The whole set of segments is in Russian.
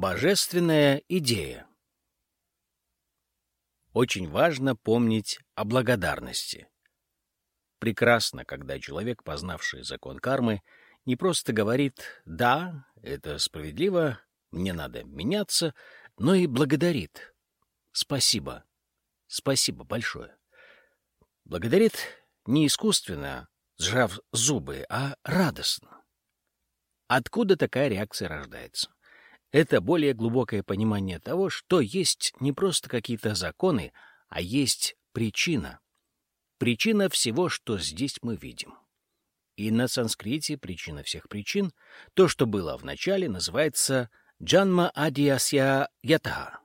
Божественная идея. Очень важно помнить о благодарности. Прекрасно, когда человек, познавший закон кармы, не просто говорит «да, это справедливо, мне надо меняться», но и благодарит «спасибо, спасибо большое». Благодарит не искусственно, сжав зубы, а радостно. Откуда такая реакция рождается? Это более глубокое понимание того, что есть не просто какие-то законы, а есть причина. Причина всего, что здесь мы видим. И на санскрите причина всех причин, то, что было в начале, называется «джанма адиасья ята»,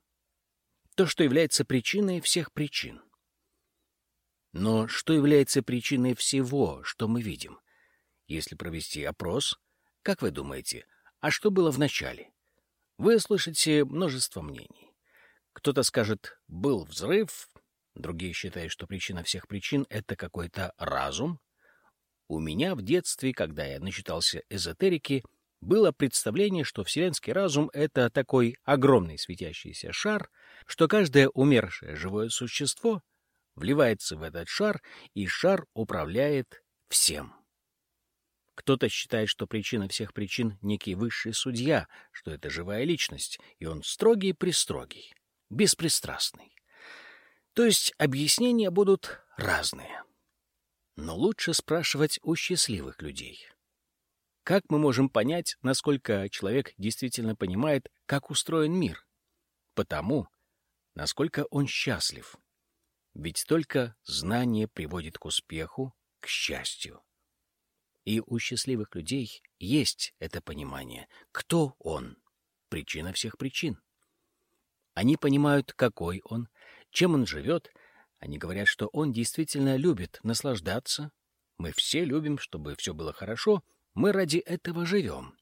то, что является причиной всех причин. Но что является причиной всего, что мы видим? Если провести опрос, как вы думаете, а что было в начале? Вы слышите множество мнений. Кто-то скажет «был взрыв», другие считают, что причина всех причин — это какой-то разум. У меня в детстве, когда я начитался эзотерики, было представление, что вселенский разум — это такой огромный светящийся шар, что каждое умершее живое существо — вливается в этот шар, и шар управляет всем. Кто-то считает, что причина всех причин — некий высший судья, что это живая личность, и он строгий-пристрогий, беспристрастный. То есть объяснения будут разные. Но лучше спрашивать у счастливых людей. Как мы можем понять, насколько человек действительно понимает, как устроен мир? Потому, насколько он счастлив. Ведь только знание приводит к успеху, к счастью. И у счастливых людей есть это понимание. Кто он? Причина всех причин. Они понимают, какой он, чем он живет. Они говорят, что он действительно любит наслаждаться. Мы все любим, чтобы все было хорошо. Мы ради этого живем.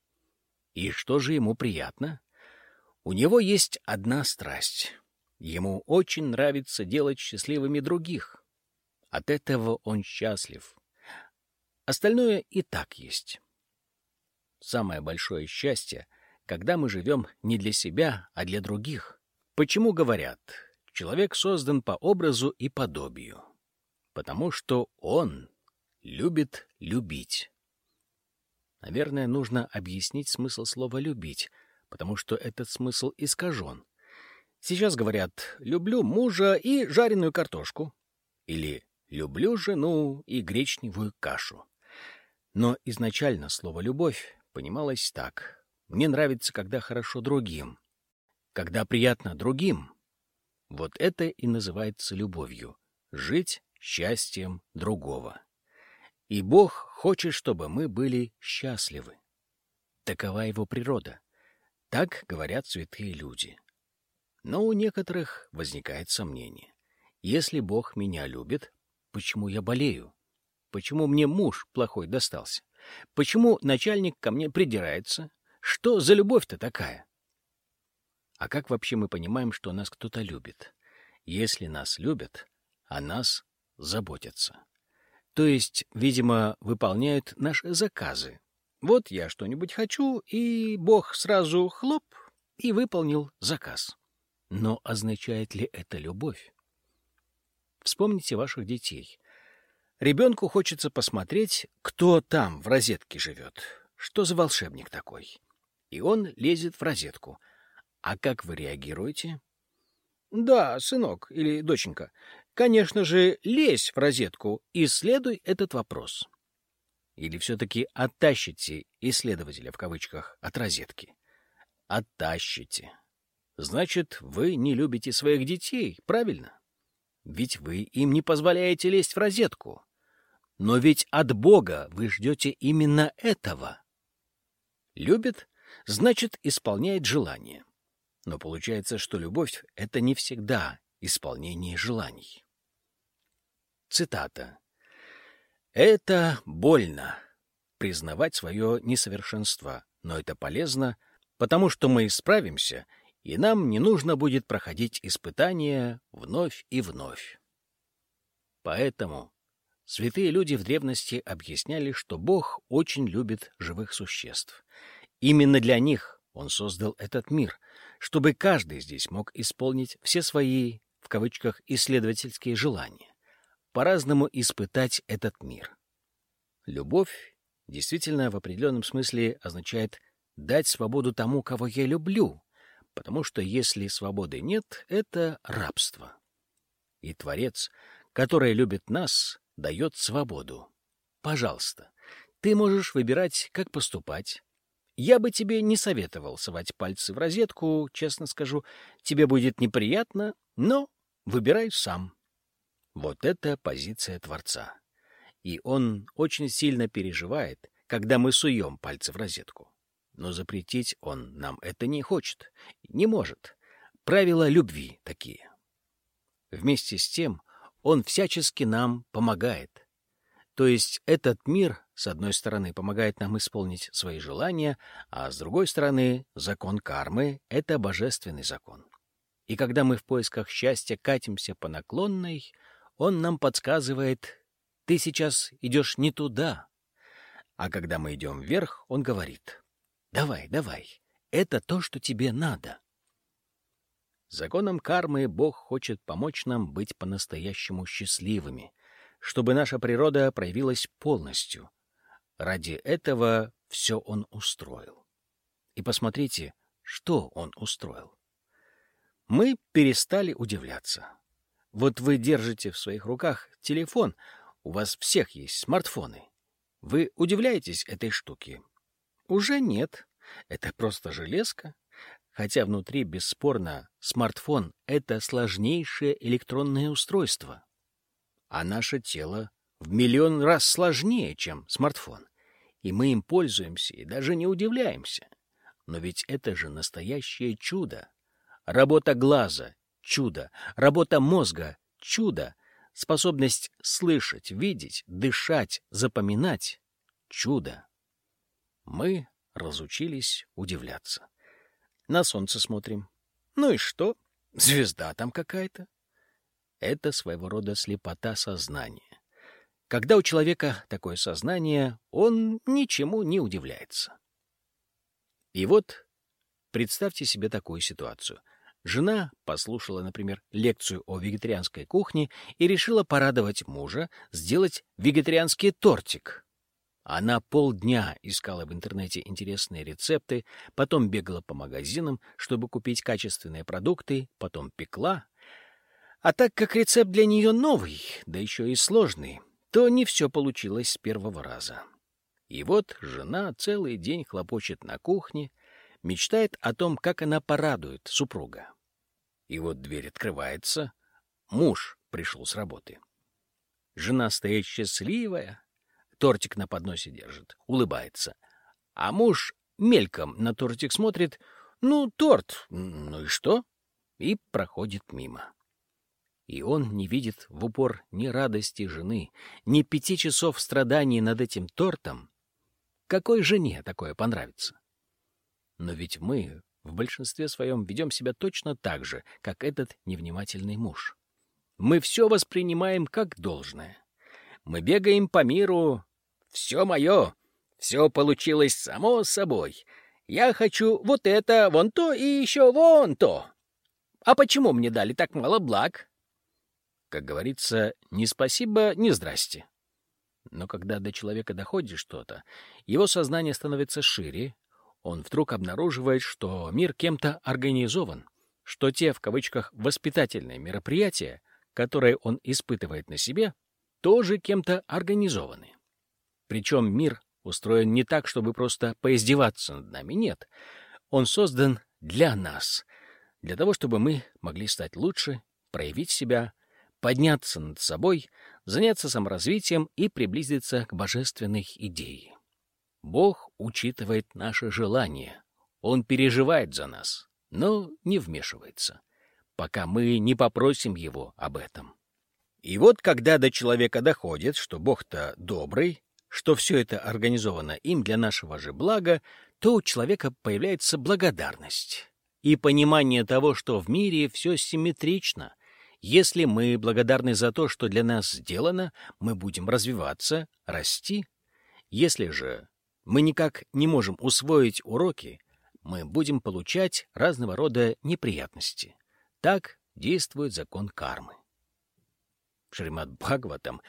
И что же ему приятно? У него есть одна страсть Ему очень нравится делать счастливыми других. От этого он счастлив. Остальное и так есть. Самое большое счастье, когда мы живем не для себя, а для других. Почему говорят, человек создан по образу и подобию? Потому что он любит любить. Наверное, нужно объяснить смысл слова «любить», потому что этот смысл искажен. Сейчас говорят «люблю мужа и жареную картошку» или «люблю жену и гречневую кашу». Но изначально слово «любовь» понималось так. Мне нравится, когда хорошо другим. Когда приятно другим. Вот это и называется любовью. Жить счастьем другого. И Бог хочет, чтобы мы были счастливы. Такова его природа. Так говорят святые люди. Но у некоторых возникает сомнение. Если Бог меня любит, почему я болею? Почему мне муж плохой достался? Почему начальник ко мне придирается? Что за любовь-то такая? А как вообще мы понимаем, что нас кто-то любит? Если нас любят, о нас заботятся. То есть, видимо, выполняют наши заказы. Вот я что-нибудь хочу, и Бог сразу хлоп и выполнил заказ. Но означает ли это любовь? Вспомните ваших детей. Ребенку хочется посмотреть, кто там в розетке живет, что за волшебник такой. И он лезет в розетку. А как вы реагируете? Да, сынок или доченька, конечно же, лезь в розетку, исследуй этот вопрос. Или все-таки оттащите исследователя в кавычках от розетки? Оттащите. Значит, вы не любите своих детей, правильно? Ведь вы им не позволяете лезть в розетку. Но ведь от Бога вы ждете именно этого. Любит, значит, исполняет желание. Но получается, что любовь — это не всегда исполнение желаний. Цитата. «Это больно — признавать свое несовершенство, но это полезно, потому что мы исправимся — и нам не нужно будет проходить испытания вновь и вновь. Поэтому святые люди в древности объясняли, что Бог очень любит живых существ. Именно для них Он создал этот мир, чтобы каждый здесь мог исполнить все свои, в кавычках, исследовательские желания, по-разному испытать этот мир. Любовь действительно в определенном смысле означает дать свободу тому, кого я люблю, потому что если свободы нет, это рабство. И Творец, который любит нас, дает свободу. Пожалуйста, ты можешь выбирать, как поступать. Я бы тебе не советовал совать пальцы в розетку, честно скажу. Тебе будет неприятно, но выбирай сам. Вот это позиция Творца. И он очень сильно переживает, когда мы суем пальцы в розетку. Но запретить он нам это не хочет, не может. Правила любви такие. Вместе с тем он всячески нам помогает. То есть этот мир, с одной стороны, помогает нам исполнить свои желания, а с другой стороны, закон кармы — это божественный закон. И когда мы в поисках счастья катимся по наклонной, он нам подсказывает, ты сейчас идешь не туда. А когда мы идем вверх, он говорит, давай, давай, это то, что тебе надо. Законом кармы Бог хочет помочь нам быть по-настоящему счастливыми, чтобы наша природа проявилась полностью. Ради этого все Он устроил. И посмотрите, что Он устроил. Мы перестали удивляться. Вот вы держите в своих руках телефон, у вас всех есть смартфоны. Вы удивляетесь этой штуке? Уже нет. Это просто железка, хотя внутри, бесспорно, смартфон — это сложнейшее электронное устройство. А наше тело в миллион раз сложнее, чем смартфон. И мы им пользуемся и даже не удивляемся. Но ведь это же настоящее чудо. Работа глаза — чудо. Работа мозга — чудо. Способность слышать, видеть, дышать, запоминать — чудо. Мы разучились удивляться. На солнце смотрим. Ну и что? Звезда там какая-то. Это своего рода слепота сознания. Когда у человека такое сознание, он ничему не удивляется. И вот представьте себе такую ситуацию. Жена послушала, например, лекцию о вегетарианской кухне и решила порадовать мужа, сделать вегетарианский тортик. Она полдня искала в интернете интересные рецепты, потом бегала по магазинам, чтобы купить качественные продукты, потом пекла. А так как рецепт для нее новый, да еще и сложный, то не все получилось с первого раза. И вот жена целый день хлопочет на кухне, мечтает о том, как она порадует супруга. И вот дверь открывается, муж пришел с работы. Жена стоит счастливая, тортик на подносе держит, улыбается. А муж мельком на тортик смотрит, ну, торт, ну и что? И проходит мимо. И он не видит в упор ни радости жены, ни пяти часов страданий над этим тортом. Какой жене такое понравится? Но ведь мы в большинстве своем ведем себя точно так же, как этот невнимательный муж. Мы все воспринимаем как должное. Мы бегаем по миру, все мое. Все получилось само собой. Я хочу вот это, вон то и еще вон то. А почему мне дали так мало благ? Как говорится, ни спасибо, ни здрасте. Но когда до человека доходит что-то, его сознание становится шире, он вдруг обнаруживает, что мир кем-то организован, что те, в кавычках, воспитательные мероприятия, которые он испытывает на себе, тоже кем-то организованы. Причем мир устроен не так, чтобы просто поиздеваться над нами, нет. Он создан для нас, для того, чтобы мы могли стать лучше, проявить себя, подняться над собой, заняться саморазвитием и приблизиться к божественной идее. Бог учитывает наши желания, Он переживает за нас, но не вмешивается, пока мы не попросим Его об этом. И вот когда до человека доходит, что Бог-то добрый, что все это организовано им для нашего же блага, то у человека появляется благодарность и понимание того, что в мире все симметрично. Если мы благодарны за то, что для нас сделано, мы будем развиваться, расти. Если же мы никак не можем усвоить уроки, мы будем получать разного рода неприятности. Так действует закон кармы. Шримад Бхагаватам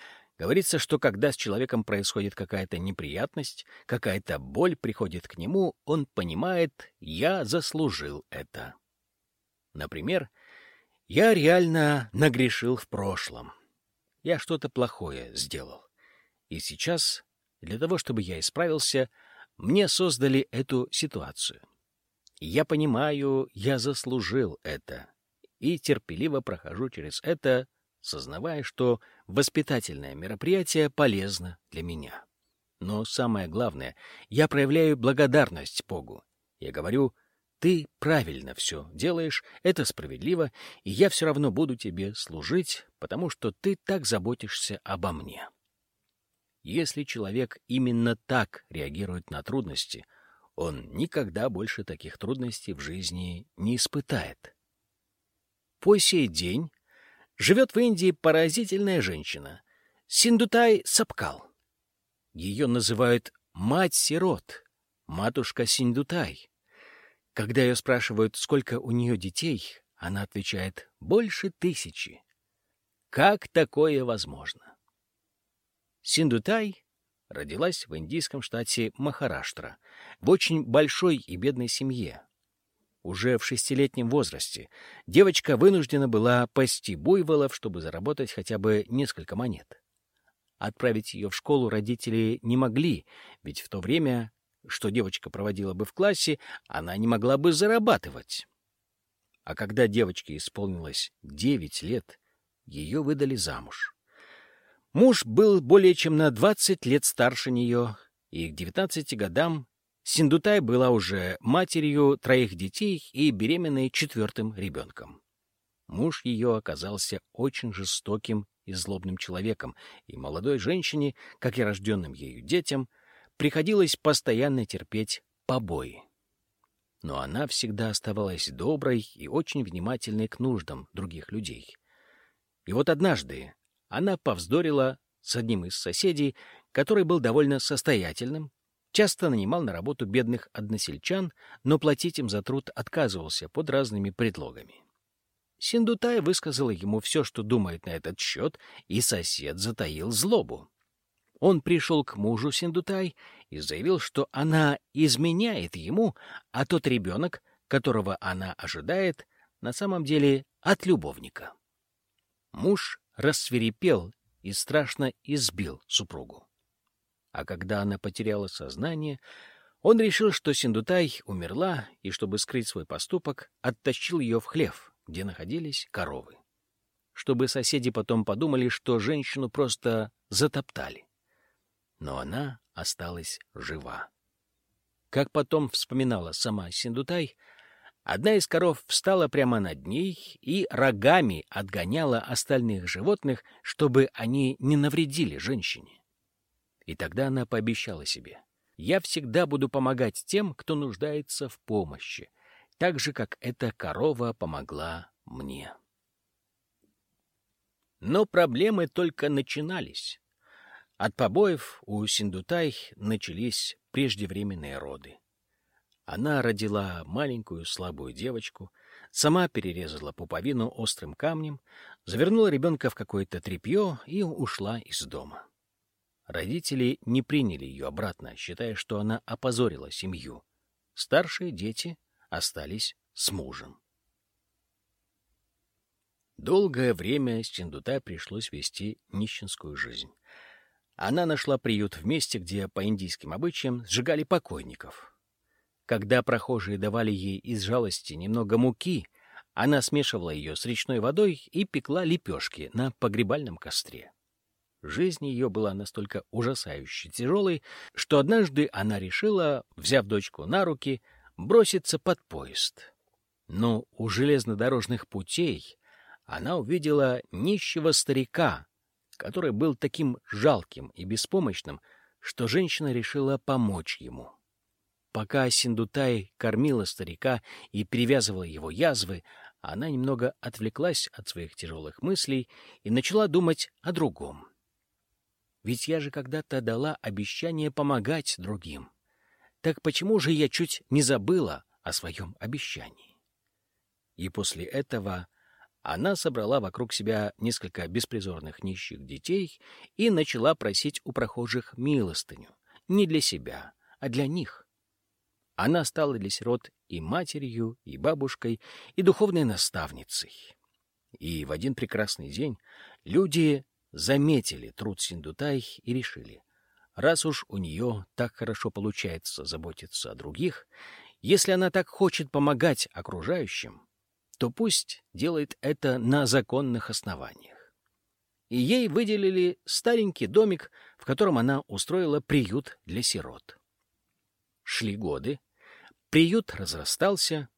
говорится, что когда с человеком происходит какая-то неприятность, какая-то боль приходит к нему, он понимает «я заслужил это». Например, я реально нагрешил в прошлом. Я что-то плохое сделал. И сейчас, для того, чтобы я исправился, мне создали эту ситуацию. Я понимаю, я заслужил это. И терпеливо прохожу через это, сознавая, что воспитательное мероприятие полезно для меня. Но самое главное, я проявляю благодарность Богу. Я говорю, ты правильно все делаешь, это справедливо, и я все равно буду тебе служить, потому что ты так заботишься обо мне. Если человек именно так реагирует на трудности, он никогда больше таких трудностей в жизни не испытает. По сей день живет в Индии поразительная женщина — Синдутай Сапкал. Ее называют «мать-сирот», «матушка Синдутай». Когда ее спрашивают, сколько у нее детей, она отвечает «больше тысячи». Как такое возможно? Синдутай родилась в индийском штате Махараштра, в очень большой и бедной семье. Уже в шестилетнем возрасте девочка вынуждена была пасти буйволов, чтобы заработать хотя бы несколько монет. Отправить ее в школу родители не могли, ведь в то время что девочка проводила бы в классе, она не могла бы зарабатывать. А когда девочке исполнилось девять лет, ее выдали замуж. Муж был более чем на двадцать лет старше нее, и к девятнадцати годам Синдутай была уже матерью троих детей и беременной четвертым ребенком. Муж ее оказался очень жестоким и злобным человеком, и молодой женщине, как и рожденным ею детям, — приходилось постоянно терпеть побои. Но она всегда оставалась доброй и очень внимательной к нуждам других людей. И вот однажды она повздорила с одним из соседей, который был довольно состоятельным, часто нанимал на работу бедных односельчан, но платить им за труд отказывался под разными предлогами. Синдутай высказала ему все, что думает на этот счет, и сосед затаил злобу. Он пришел к мужу Синдутай и заявил, что она изменяет ему, а тот ребенок, которого она ожидает, на самом деле от любовника. Муж рассверепел и страшно избил супругу. А когда она потеряла сознание, он решил, что Синдутай умерла, и, чтобы скрыть свой поступок, оттащил ее в хлев, где находились коровы. Чтобы соседи потом подумали, что женщину просто затоптали но она осталась жива. Как потом вспоминала сама Синдутай, одна из коров встала прямо над ней и рогами отгоняла остальных животных, чтобы они не навредили женщине. И тогда она пообещала себе, «Я всегда буду помогать тем, кто нуждается в помощи, так же, как эта корова помогла мне». Но проблемы только начинались. От побоев у Синдутай начались преждевременные роды. Она родила маленькую слабую девочку, сама перерезала пуповину острым камнем, завернула ребенка в какое-то тряпье и ушла из дома. Родители не приняли ее обратно, считая, что она опозорила семью. Старшие дети остались с мужем. Долгое время Синдутай пришлось вести нищенскую жизнь. Она нашла приют в месте, где по индийским обычаям сжигали покойников. Когда прохожие давали ей из жалости немного муки, она смешивала ее с речной водой и пекла лепешки на погребальном костре. Жизнь ее была настолько ужасающе тяжелой, что однажды она решила, взяв дочку на руки, броситься под поезд. Но у железнодорожных путей она увидела нищего старика, который был таким жалким и беспомощным, что женщина решила помочь ему. Пока Синдутай кормила старика и перевязывала его язвы, она немного отвлеклась от своих тяжелых мыслей и начала думать о другом. Ведь я же когда-то дала обещание помогать другим. Так почему же я чуть не забыла о своем обещании. И после этого она собрала вокруг себя несколько беспризорных нищих детей и начала просить у прохожих милостыню, не для себя, а для них. Она стала для сирот и матерью, и бабушкой, и духовной наставницей. И в один прекрасный день люди заметили труд Синдутай и решили, раз уж у нее так хорошо получается заботиться о других, если она так хочет помогать окружающим, то пусть делает это на законных основаниях. И ей выделили старенький домик, в котором она устроила приют для сирот. Шли годы, приют разрастался,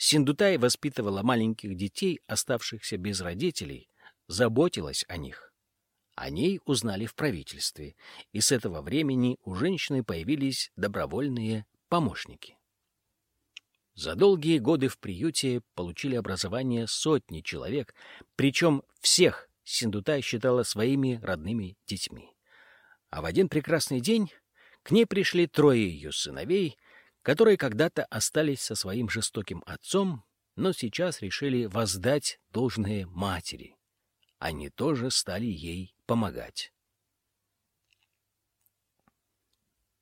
Синдутай воспитывала маленьких детей, оставшихся без родителей, заботилась о них. О ней узнали в правительстве, и с этого времени у женщины появились добровольные помощники. За долгие годы в приюте получили образование сотни человек, причем всех Синдутай считала своими родными детьми. А в один прекрасный день к ней пришли трое ее сыновей, которые когда-то остались со своим жестоким отцом, но сейчас решили воздать должное матери. Они тоже стали ей помогать.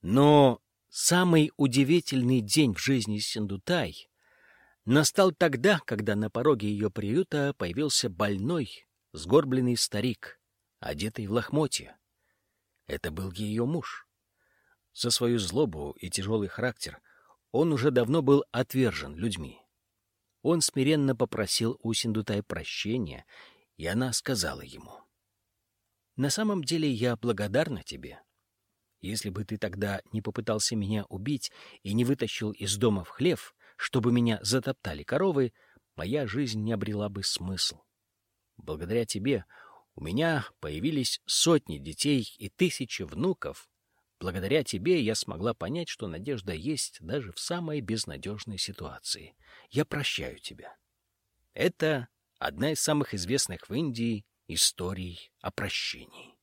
Но Самый удивительный день в жизни Синдутай настал тогда, когда на пороге ее приюта появился больной, сгорбленный старик, одетый в лохмотья. Это был ее муж. За свою злобу и тяжелый характер он уже давно был отвержен людьми. Он смиренно попросил у Синдутай прощения, и она сказала ему, «На самом деле я благодарна тебе. Если бы ты тогда не попытался меня убить и не вытащил из дома в хлев, чтобы меня затоптали коровы, моя жизнь не обрела бы смысл. Благодаря тебе у меня появились сотни детей и тысячи внуков. Благодаря тебе я смогла понять, что надежда есть даже в самой безнадежной ситуации. Я прощаю тебя. Это одна из самых известных в Индии историй о прощении.